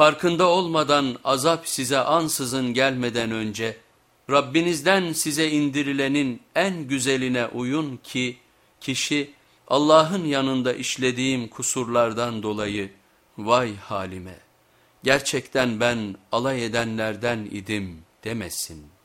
farkında olmadan azap size ansızın gelmeden önce Rabbinizden size indirilenin en güzeline uyun ki kişi Allah'ın yanında işlediğim kusurlardan dolayı vay halime gerçekten ben alay edenlerden idim demesin.''